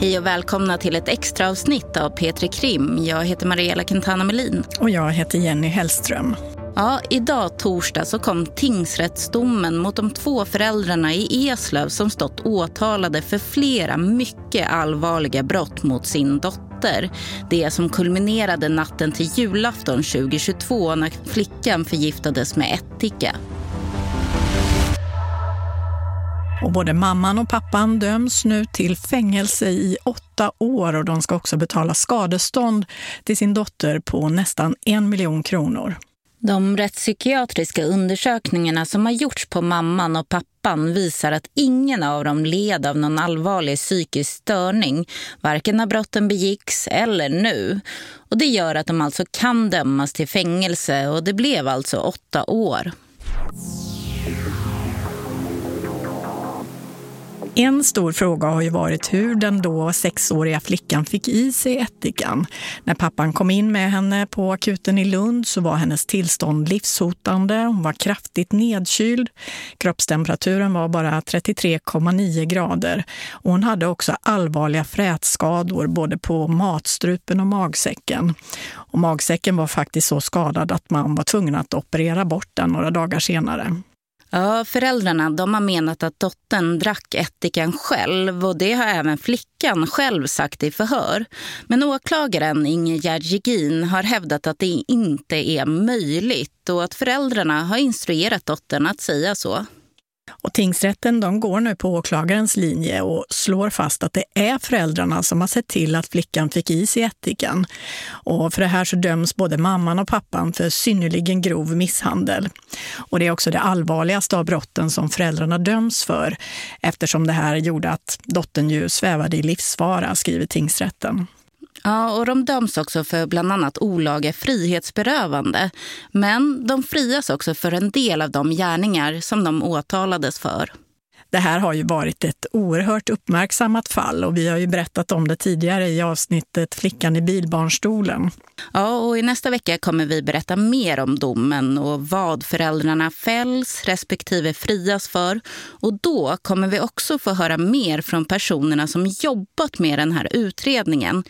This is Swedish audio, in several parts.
Hej och välkomna till ett extra avsnitt av Petri Krim. Jag heter Mariella Quintana Melin. Och jag heter Jenny Hellström. Ja, idag torsdag så kom tingsrättsdomen mot de två föräldrarna i Eslöv som stått åtalade för flera mycket allvarliga brott mot sin dotter. Det som kulminerade natten till julafton 2022 när flickan förgiftades med ättika. Och både mamman och pappan döms nu till fängelse i åtta år och de ska också betala skadestånd till sin dotter på nästan en miljon kronor. De rättspsykiatriska undersökningarna som har gjorts på mamman och pappan visar att ingen av dem led av någon allvarlig psykisk störning, varken när brotten begicks eller nu. Och det gör att de alltså kan dömas till fängelse och det blev alltså åtta år. En stor fråga har ju varit hur den då sexåriga flickan fick i sig ättikan. När pappan kom in med henne på akuten i Lund så var hennes tillstånd livshotande. Hon var kraftigt nedkyld. Kroppstemperaturen var bara 33,9 grader. Och hon hade också allvarliga frätskador både på matstrupen och magsäcken. Och magsäcken var faktiskt så skadad att man var tvungen att operera bort den några dagar senare. Ja, föräldrarna de har menat att dottern drack ättikan själv och det har även flickan själv sagt i förhör. Men åklagaren Ingegerd Jegin har hävdat att det inte är möjligt och att föräldrarna har instruerat dottern att säga så. Och tingsrätten de går nu på åklagarens linje och slår fast att det är föräldrarna som har sett till att flickan fick i sig ättikan. Och för det här så döms både mamman och pappan för synnerligen grov misshandel. Och det är också det allvarligaste av brotten som föräldrarna döms för eftersom det här gjorde att dottern ju svävade i livsfara, skriver tingsrätten. Ja, och de döms också för bland annat olaga frihetsberövande. Men de frias också för en del av de gärningar som de åtalades för. Det här har ju varit ett oerhört uppmärksammat fall och vi har ju berättat om det tidigare i avsnittet Flickan i bilbarnstolen. Ja, och i nästa vecka kommer vi berätta mer om domen och vad föräldrarna fälls respektive frias för. Och då kommer vi också få höra mer från personerna som jobbat med den här utredningen.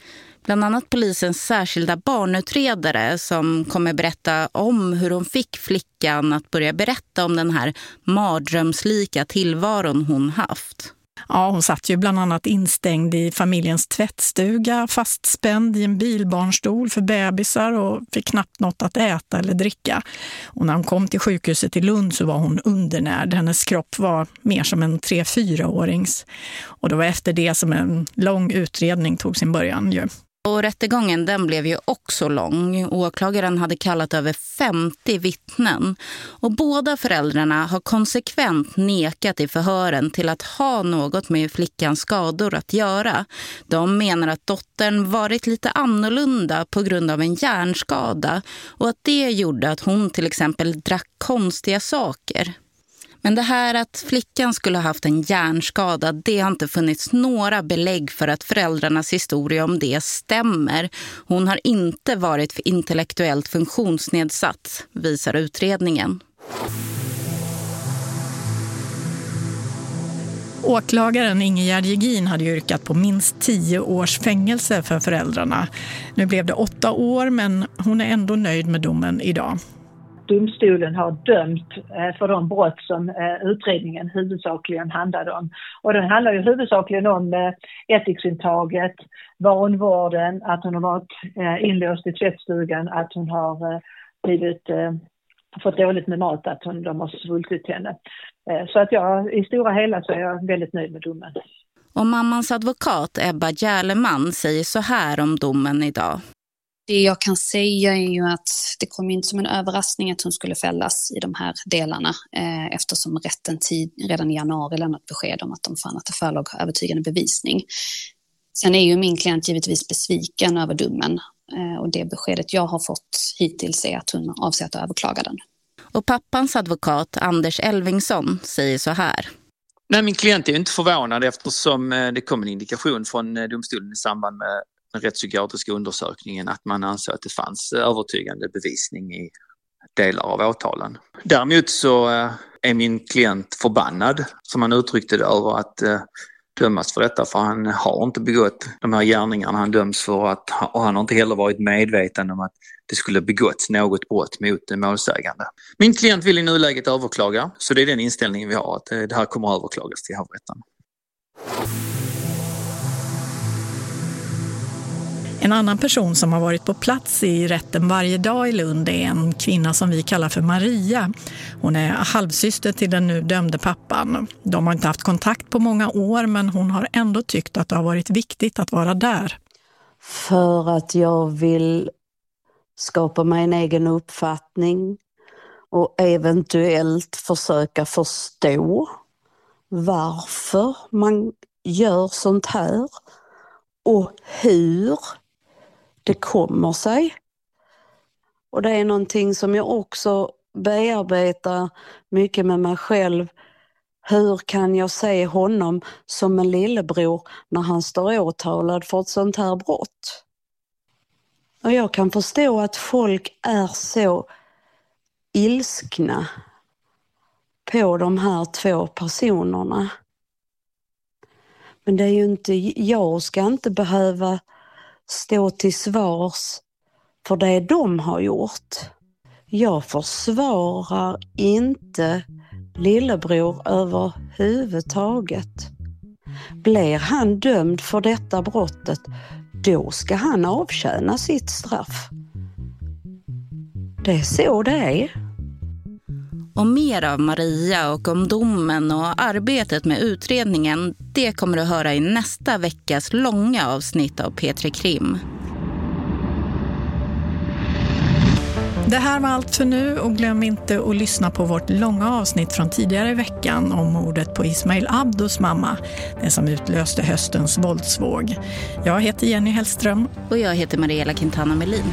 Bland annat polisens särskilda barnutredare som kommer berätta om hur hon fick flickan att börja berätta om den här mardrömslika tillvaron hon haft. Ja, hon satt ju bland annat instängd i familjens tvättstuga, fastspänd i en bilbarnstol för bebisar och fick knappt något att äta eller dricka. Och när hon kom till sjukhuset i Lund så var hon undernärd. Hennes kropp var mer som en 3-4-årings. Och det var efter det som en lång utredning tog sin början. Ju. Och rättegången den blev ju också lång. Åklagaren hade kallat över 50 vittnen. Och båda föräldrarna har konsekvent nekat i förhören till att ha något med flickans skador att göra. De menar att dottern varit lite annorlunda på grund av en hjärnskada och att det gjorde att hon till exempel drack konstiga saker. Men det här att flickan skulle ha haft en hjärnskada, det har inte funnits några belägg för att föräldrarnas historia om det stämmer. Hon har inte varit intellektuellt funktionsnedsatt, visar utredningen. Åklagaren Ingegerd Jegin hade yrkat på minst tio års fängelse för föräldrarna. Nu blev det åtta år, men hon är ändå nöjd med domen idag domstolen har dömt eh, för de brott som eh, utredningen huvudsakligen handlade om. Och den handlar ju huvudsakligen om eh, ättiksintaget, vanvården, att hon har varit eh, inlåst i tvättstugan, att hon har blivit fått dåligt med mat, att hon, de har svultit henne. Så att jag, i stora hela så är jag väldigt nöjd med domen. Och mammans advokat Ebba Järleman säger så här om domen idag. Det jag kan säga är ju att det kom inte som en överraskning att hon skulle fällas i de här delarna eh, eftersom rätten tid, redan i januari lämnat besked om att de fann att det förelåg övertygande bevisning. Sen är ju min klient givetvis besviken över domen eh, och det beskedet jag har fått hittills är att hon avser att överklaga den. Och pappans advokat Anders Elvingsson säger så här. Nej, min klient är inte förvånad eftersom eh, det kom en indikation från eh, domstolen i samband med den rättspsykiatriska undersökningen att man ansåg att det fanns övertygande bevisning i delar av åtalen. Däremot så eh, är min klient förbannad, som han uttryckte det, över att eh, dömas för detta för han har inte begått de här gärningarna han döms för att, och han har inte heller varit medveten om att det skulle begåtts något brott mot målsägande. Min klient vill i nuläget överklaga så det är den inställningen vi har att eh, det här kommer att överklagas till hovrätten. En annan person som har varit på plats i rätten varje dag i Lund är en kvinna som vi kallar för Maria. Hon är halvsyster till den nu dömde pappan. De har inte haft kontakt på många år men hon har ändå tyckt att det har varit viktigt att vara där. För att jag vill skapa mig en egen uppfattning och eventuellt försöka förstå varför man gör sånt här och hur det kommer sig. Och det är någonting som jag också bearbetar mycket med mig själv. Hur kan jag se honom som en lillebror när han står åtalad för ett sånt här brott? Och jag kan förstå att folk är så ilskna på de här två personerna. Men det är ju inte, jag ska inte behöva stå till svars för det de har gjort. Jag försvarar inte lillebror överhuvudtaget. Blir han dömd för detta brottet, då ska han avtjäna sitt straff. Det är så det är. Och mer av Maria och om domen och arbetet med utredningen det kommer du höra i nästa veckas långa avsnitt av P3 Krim. Det här var allt för nu och glöm inte att lyssna på vårt långa avsnitt från tidigare i veckan om mordet på Ismail Abdos mamma, den som utlöste höstens våldsvåg. Jag heter Jenny Hellström. Och jag heter Mariella Quintana Melin.